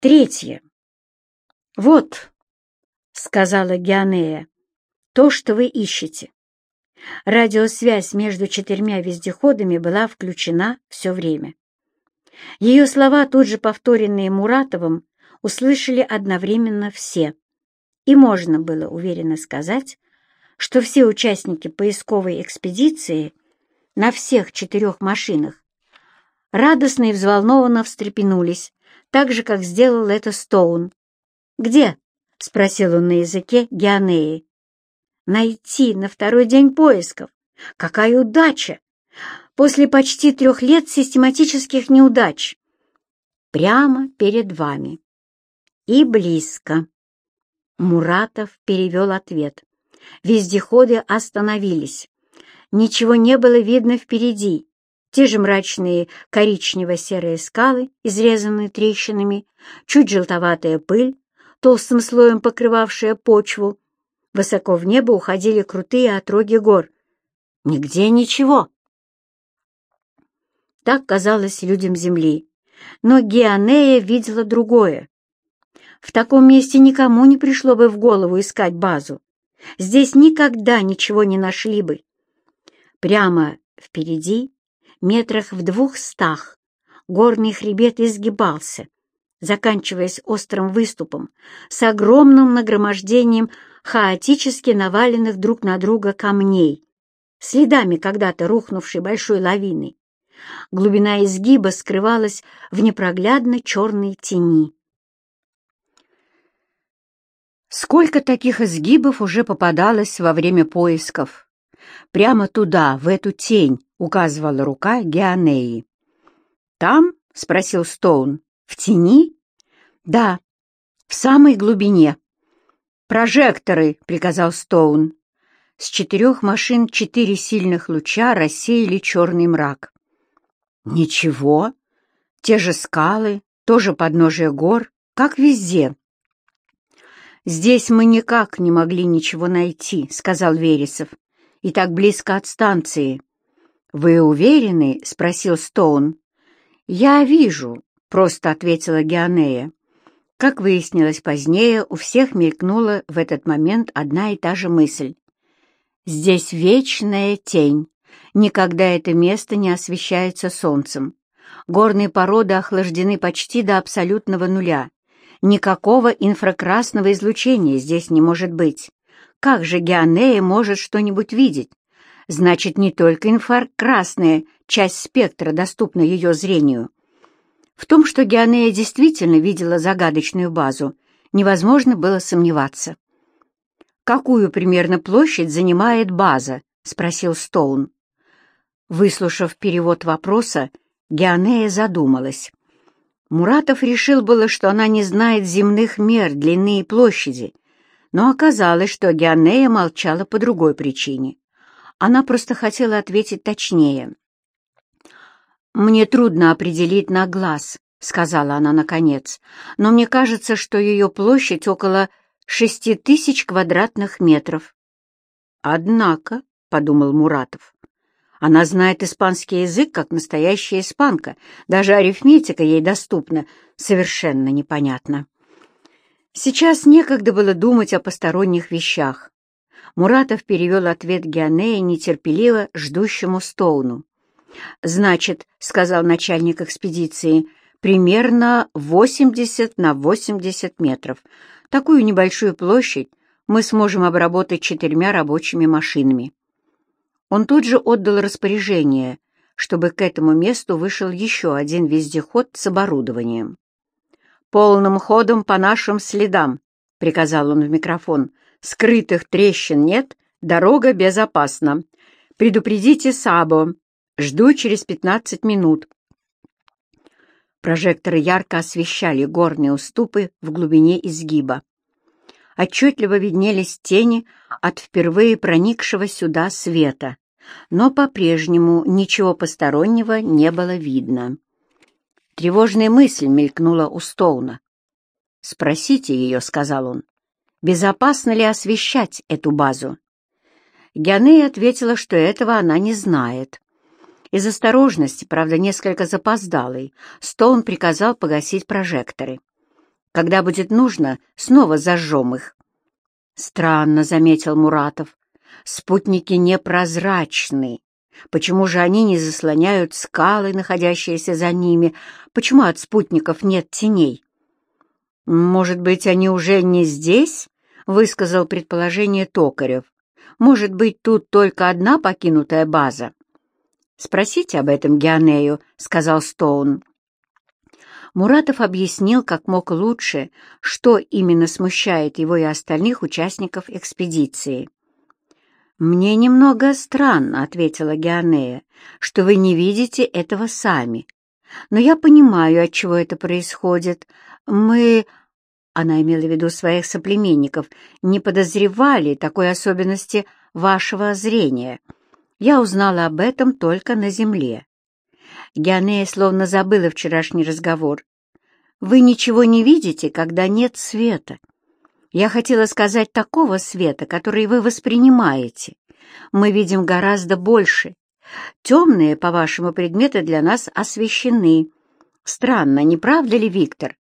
Третье. «Вот», — сказала Геонея, — «то, что вы ищете». Радиосвязь между четырьмя вездеходами была включена все время. Ее слова, тут же повторенные Муратовым, услышали одновременно все. И можно было уверенно сказать, что все участники поисковой экспедиции на всех четырех машинах радостно и взволнованно встрепенулись, так же, как сделал это Стоун. «Где?» — спросил он на языке Геонеи. «Найти на второй день поисков. Какая удача! После почти трех лет систематических неудач. Прямо перед вами. И близко». Муратов перевел ответ. Вездеходы остановились. Ничего не было видно впереди, те же мрачные коричнево-серые скалы, изрезанные трещинами, чуть желтоватая пыль, толстым слоем покрывавшая почву. Высоко в небо уходили крутые отроги гор. Нигде ничего. Так казалось людям Земли. Но Геонея видела другое. В таком месте никому не пришло бы в голову искать базу. Здесь никогда ничего не нашли бы. Прямо впереди метрах в двухстах горный хребет изгибался, заканчиваясь острым выступом с огромным нагромождением хаотически наваленных друг на друга камней, следами когда-то рухнувшей большой лавины. Глубина изгиба скрывалась в непроглядно черной тени. Сколько таких изгибов уже попадалось во время поисков? Прямо туда, в эту тень, указывала рука Геонеи. «Там?» — спросил Стоун. «В тени?» «Да, в самой глубине». «Прожекторы!» — приказал Стоун. С четырех машин четыре сильных луча рассеяли черный мрак. «Ничего. Те же скалы, тоже подножие гор, как везде». «Здесь мы никак не могли ничего найти», — сказал Вересов. «И так близко от станции». «Вы уверены?» — спросил Стоун. «Я вижу», — просто ответила Геонея. Как выяснилось позднее, у всех мелькнула в этот момент одна и та же мысль. «Здесь вечная тень. Никогда это место не освещается солнцем. Горные породы охлаждены почти до абсолютного нуля. Никакого инфракрасного излучения здесь не может быть. Как же Геонея может что-нибудь видеть? Значит, не только инфракрасная часть спектра доступна ее зрению. В том, что Геонея действительно видела загадочную базу, невозможно было сомневаться. «Какую примерно площадь занимает база?» — спросил Стоун. Выслушав перевод вопроса, Геонея задумалась. Муратов решил было, что она не знает земных мер, длины и площади, но оказалось, что Геонея молчала по другой причине. Она просто хотела ответить точнее. «Мне трудно определить на глаз», — сказала она наконец, «но мне кажется, что ее площадь около шести тысяч квадратных метров». «Однако», — подумал Муратов, «она знает испанский язык, как настоящая испанка, даже арифметика ей доступна, совершенно непонятно». Сейчас некогда было думать о посторонних вещах. Муратов перевел ответ Геонея нетерпеливо ждущему Стоуну. «Значит, — сказал начальник экспедиции, — примерно 80 на 80 метров. Такую небольшую площадь мы сможем обработать четырьмя рабочими машинами». Он тут же отдал распоряжение, чтобы к этому месту вышел еще один вездеход с оборудованием. «Полным ходом по нашим следам», — приказал он в микрофон, Скрытых трещин нет, дорога безопасна. Предупредите Сабо. Жду через пятнадцать минут. Прожекторы ярко освещали горные уступы в глубине изгиба. Отчетливо виднелись тени от впервые проникшего сюда света, но по-прежнему ничего постороннего не было видно. Тревожная мысль мелькнула у Стоуна. «Спросите ее», — сказал он безопасно ли освещать эту базу. Геонея ответила, что этого она не знает. Из осторожности, правда, несколько запоздалой, Стоун приказал погасить прожекторы. Когда будет нужно, снова зажжем их. Странно, — заметил Муратов. Спутники непрозрачны. Почему же они не заслоняют скалы, находящиеся за ними? Почему от спутников нет теней? «Может быть, они уже не здесь?» — высказал предположение Токарев. «Может быть, тут только одна покинутая база?» «Спросите об этом Геонею», — сказал Стоун. Муратов объяснил как мог лучше, что именно смущает его и остальных участников экспедиции. «Мне немного странно», — ответила Геонея, — «что вы не видите этого сами. Но я понимаю, от чего это происходит. Мы...» Она имела в виду своих соплеменников, не подозревали такой особенности вашего зрения. Я узнала об этом только на земле. Геонея словно забыла вчерашний разговор. «Вы ничего не видите, когда нет света. Я хотела сказать такого света, который вы воспринимаете. Мы видим гораздо больше. Темные, по-вашему, предметы для нас освещены. Странно, не правда ли, Виктор?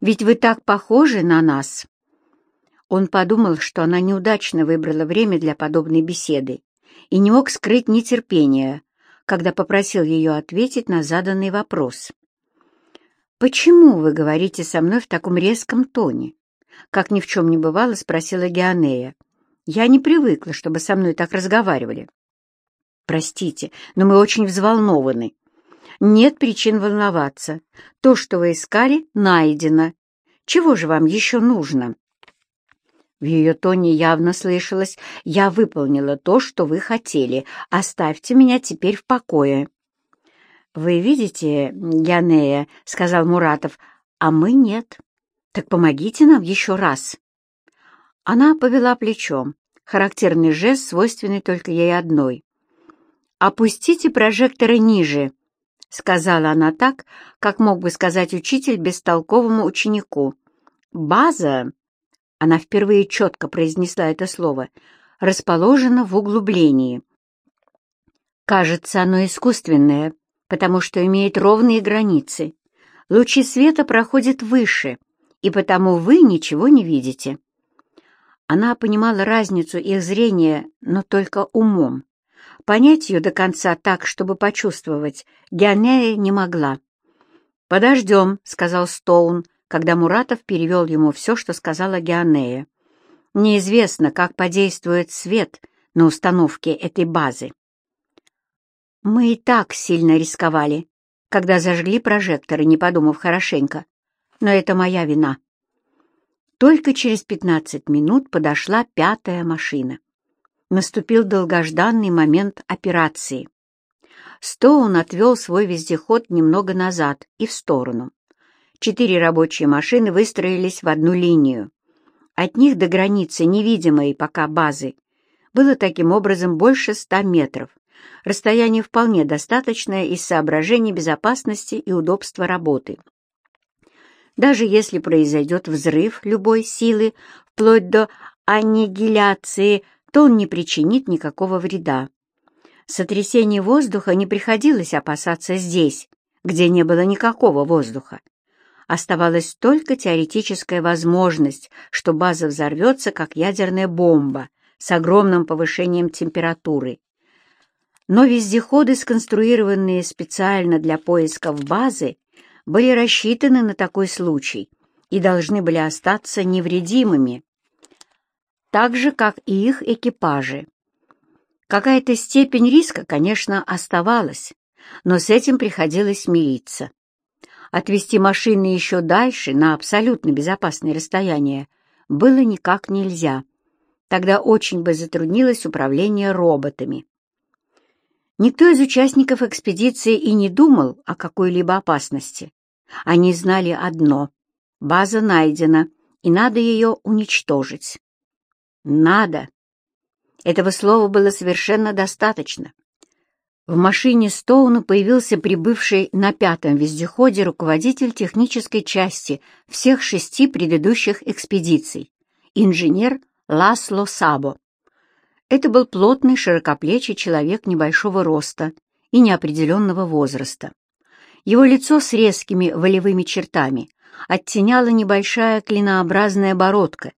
Ведь вы так похожи на нас». Он подумал, что она неудачно выбрала время для подобной беседы и не мог скрыть нетерпения, когда попросил ее ответить на заданный вопрос. «Почему вы говорите со мной в таком резком тоне?» Как ни в чем не бывало, спросила Геонея. «Я не привыкла, чтобы со мной так разговаривали». «Простите, но мы очень взволнованы. Нет причин волноваться. То, что вы искали, найдено. Чего же вам еще нужно?» В ее тоне явно слышалось «Я выполнила то, что вы хотели. Оставьте меня теперь в покое». «Вы видите, Янея, — сказал Муратов, — а мы нет. Так помогите нам еще раз». Она повела плечом, характерный жест, свойственный только ей одной. «Опустите прожекторы ниже», — сказала она так, как мог бы сказать учитель бестолковому ученику. «База она впервые четко произнесла это слово, расположено в углублении. Кажется, оно искусственное, потому что имеет ровные границы. Лучи света проходят выше, и потому вы ничего не видите. Она понимала разницу их зрения, но только умом. Понять ее до конца так, чтобы почувствовать, Геонея не могла. «Подождем», — сказал Стоун, — когда Муратов перевел ему все, что сказала Геонея. Неизвестно, как подействует свет на установке этой базы. Мы и так сильно рисковали, когда зажгли прожекторы, не подумав хорошенько. Но это моя вина. Только через пятнадцать минут подошла пятая машина. Наступил долгожданный момент операции. Стоун отвел свой вездеход немного назад и в сторону. Четыре рабочие машины выстроились в одну линию. От них до границы невидимой пока базы было таким образом больше ста метров. Расстояние вполне достаточное из соображений безопасности и удобства работы. Даже если произойдет взрыв любой силы, вплоть до аннигиляции, то он не причинит никакого вреда. Сотрясение воздуха не приходилось опасаться здесь, где не было никакого воздуха. Оставалась только теоретическая возможность, что база взорвется, как ядерная бомба, с огромным повышением температуры. Но вездеходы, сконструированные специально для поисков базы, были рассчитаны на такой случай и должны были остаться невредимыми, так же, как и их экипажи. Какая-то степень риска, конечно, оставалась, но с этим приходилось мириться. Отвести машины еще дальше, на абсолютно безопасное расстояние, было никак нельзя. Тогда очень бы затруднилось управление роботами. Никто из участников экспедиции и не думал о какой-либо опасности. Они знали одно — база найдена, и надо ее уничтожить. Надо. Этого слова было совершенно достаточно. В машине Стоуна появился прибывший на пятом вездеходе руководитель технической части всех шести предыдущих экспедиций, инженер Ласло Сабо. Это был плотный, широкоплечий человек небольшого роста и неопределенного возраста. Его лицо с резкими волевыми чертами оттеняла небольшая клинообразная бородка,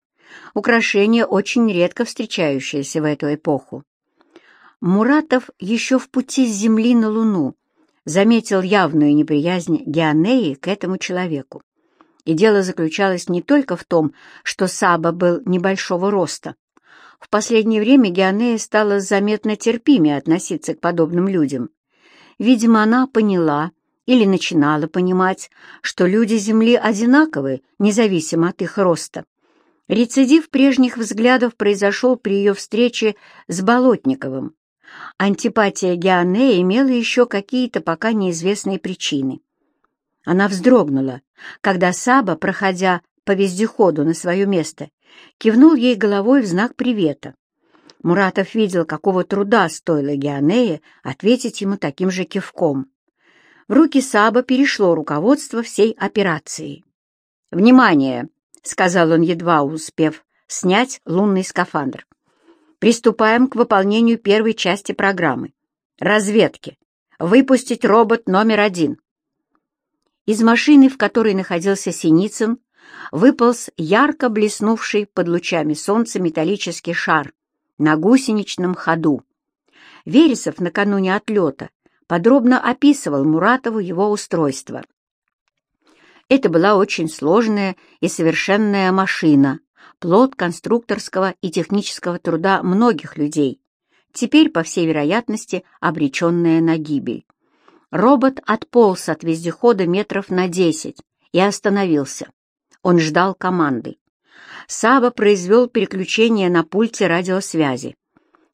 украшение, очень редко встречающееся в эту эпоху. Муратов еще в пути с Земли на Луну заметил явную неприязнь Геонеи к этому человеку. И дело заключалось не только в том, что Саба был небольшого роста. В последнее время Геонея стала заметно терпимее относиться к подобным людям. Видимо, она поняла или начинала понимать, что люди Земли одинаковы, независимо от их роста. Рецидив прежних взглядов произошел при ее встрече с Болотниковым. Антипатия Геонея имела еще какие-то пока неизвестные причины. Она вздрогнула, когда Саба, проходя по вездеходу на свое место, кивнул ей головой в знак привета. Муратов видел, какого труда стоило Геонее ответить ему таким же кивком. В руки Саба перешло руководство всей операции. «Внимание!» — сказал он, едва успев снять лунный скафандр. Приступаем к выполнению первой части программы. Разведки. Выпустить робот номер один. Из машины, в которой находился Синицын, выполз ярко блеснувший под лучами солнца металлический шар на гусеничном ходу. Вересов накануне отлета подробно описывал Муратову его устройство. Это была очень сложная и совершенная машина, плод конструкторского и технического труда многих людей, теперь, по всей вероятности, обреченная на гибель. Робот отполз от вездехода метров на десять и остановился. Он ждал команды. Саба произвел переключение на пульте радиосвязи.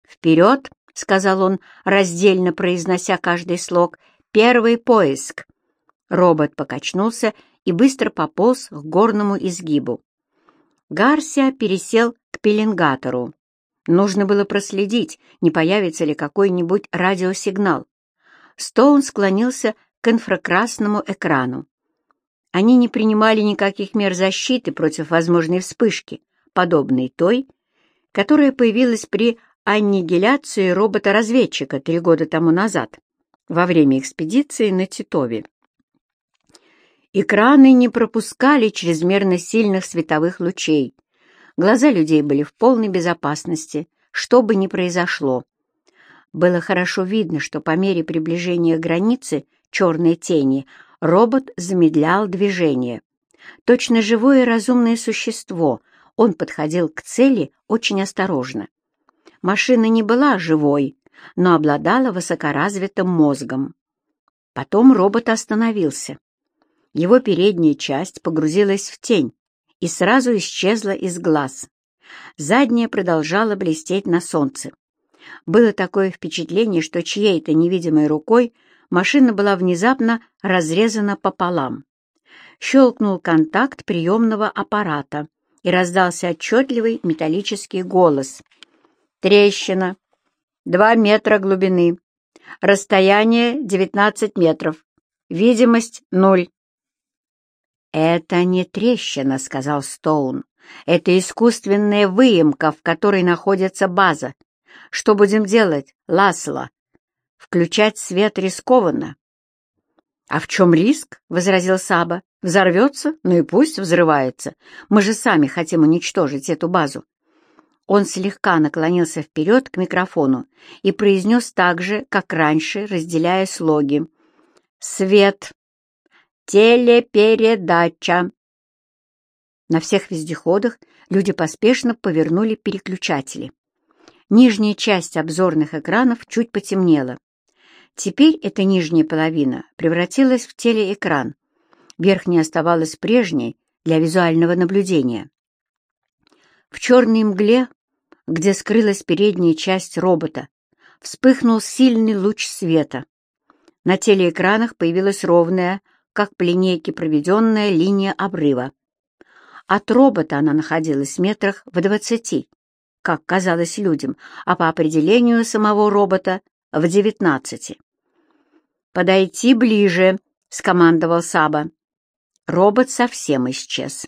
«Вперед!» — сказал он, раздельно произнося каждый слог. «Первый поиск!» Робот покачнулся и быстро пополз к горному изгибу. Гарсия пересел к пеленгатору. Нужно было проследить, не появится ли какой-нибудь радиосигнал. Стоун склонился к инфракрасному экрану. Они не принимали никаких мер защиты против возможной вспышки, подобной той, которая появилась при аннигиляции робота-разведчика три года тому назад, во время экспедиции на Титове. Экраны не пропускали чрезмерно сильных световых лучей. Глаза людей были в полной безопасности, что бы ни произошло. Было хорошо видно, что по мере приближения границы черной тени робот замедлял движение. Точно живое и разумное существо, он подходил к цели очень осторожно. Машина не была живой, но обладала высокоразвитым мозгом. Потом робот остановился. Его передняя часть погрузилась в тень и сразу исчезла из глаз. Задняя продолжала блестеть на солнце. Было такое впечатление, что чьей-то невидимой рукой машина была внезапно разрезана пополам. Щелкнул контакт приемного аппарата, и раздался отчетливый металлический голос. «Трещина. Два метра глубины. Расстояние 19 метров. Видимость — ноль. «Это не трещина», — сказал Стоун. «Это искусственная выемка, в которой находится база. Что будем делать, Ласло? Включать свет рискованно». «А в чем риск?» — возразил Саба. «Взорвется? Ну и пусть взрывается. Мы же сами хотим уничтожить эту базу». Он слегка наклонился вперед к микрофону и произнес так же, как раньше, разделяя слоги. «Свет!» Телепередача. На всех вездеходах люди поспешно повернули переключатели. Нижняя часть обзорных экранов чуть потемнела. Теперь эта нижняя половина превратилась в телеэкран. Верхняя оставалась прежней для визуального наблюдения. В черной мгле, где скрылась передняя часть робота, вспыхнул сильный луч света. На телеэкранах появилась ровная, как по линейке проведенная линия обрыва. От робота она находилась в метрах в двадцати, как казалось людям, а по определению самого робота — в девятнадцати. «Подойти ближе», — скомандовал Саба. Робот совсем исчез.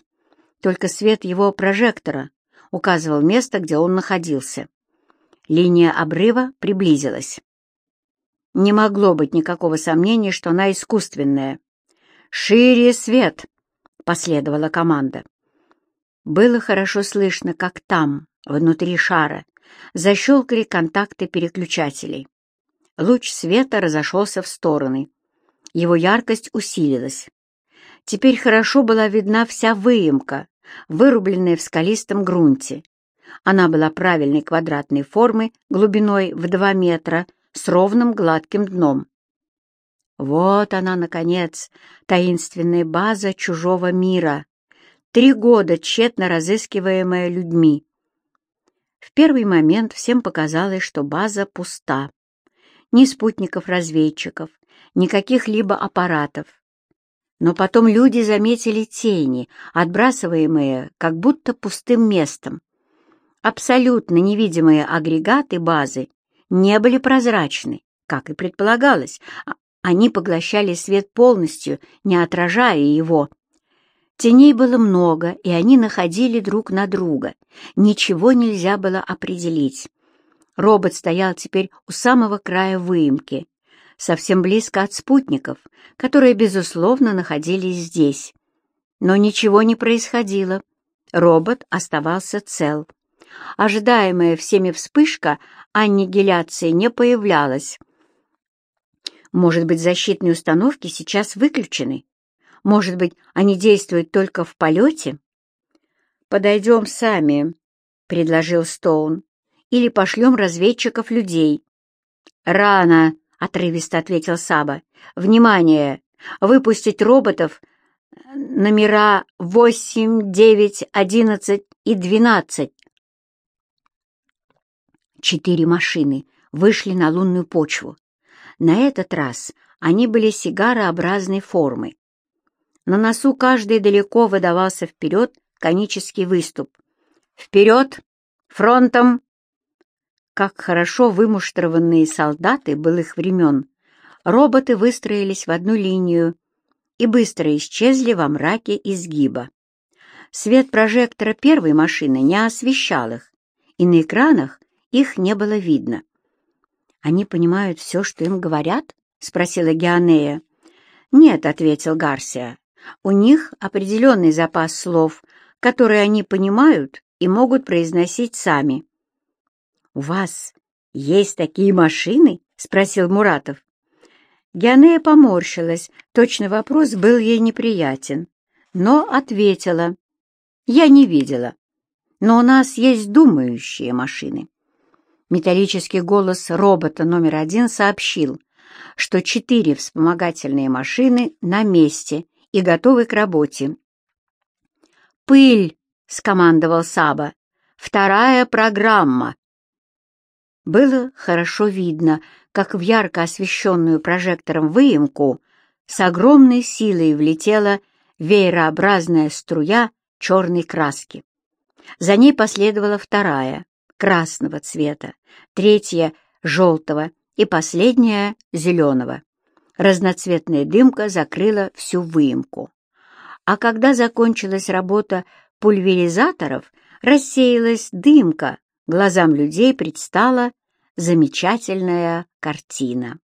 Только свет его прожектора указывал место, где он находился. Линия обрыва приблизилась. Не могло быть никакого сомнения, что она искусственная. «Шире свет!» последовала команда. Было хорошо слышно, как там, внутри шара, защелкали контакты переключателей. Луч света разошелся в стороны. Его яркость усилилась. Теперь хорошо была видна вся выемка, вырубленная в скалистом грунте. Она была правильной квадратной формы, глубиной в два метра, с ровным гладким дном. Вот она, наконец, таинственная база чужого мира, три года тщетно разыскиваемая людьми. В первый момент всем показалось, что база пуста. Ни спутников-разведчиков, ни каких-либо аппаратов. Но потом люди заметили тени, отбрасываемые как будто пустым местом. Абсолютно невидимые агрегаты базы не были прозрачны, как и предполагалось, а они поглощали свет полностью, не отражая его. Теней было много, и они находили друг на друга. Ничего нельзя было определить. Робот стоял теперь у самого края выемки, совсем близко от спутников, которые, безусловно, находились здесь. Но ничего не происходило. Робот оставался цел. Ожидаемая всеми вспышка аннигиляции не появлялась. Может быть, защитные установки сейчас выключены? Может быть, они действуют только в полете? «Подойдем сами», — предложил Стоун. «Или пошлем разведчиков людей». «Рано», — отрывисто ответил Саба. «Внимание! Выпустить роботов номера восемь, девять, одиннадцать и двенадцать». Четыре машины вышли на лунную почву. На этот раз они были сигарообразной формы. На носу каждый далеко выдавался вперед конический выступ. «Вперед! Фронтом!» Как хорошо вымуштрованные солдаты былых времен, роботы выстроились в одну линию и быстро исчезли во мраке изгиба. Свет прожектора первой машины не освещал их, и на экранах их не было видно. «Они понимают все, что им говорят?» — спросила Геонея. «Нет», — ответил Гарсия. «У них определенный запас слов, которые они понимают и могут произносить сами». «У вас есть такие машины?» — спросил Муратов. Геонея поморщилась, точно вопрос был ей неприятен, но ответила. «Я не видела, но у нас есть думающие машины». Металлический голос робота номер один сообщил, что четыре вспомогательные машины на месте и готовы к работе. «Пыль!» — скомандовал Саба. «Вторая программа!» Было хорошо видно, как в ярко освещенную прожектором выемку с огромной силой влетела веерообразная струя черной краски. За ней последовала вторая, красного цвета, третья — желтого и последняя — зеленого. Разноцветная дымка закрыла всю выемку. А когда закончилась работа пульверизаторов, рассеялась дымка, глазам людей предстала замечательная картина.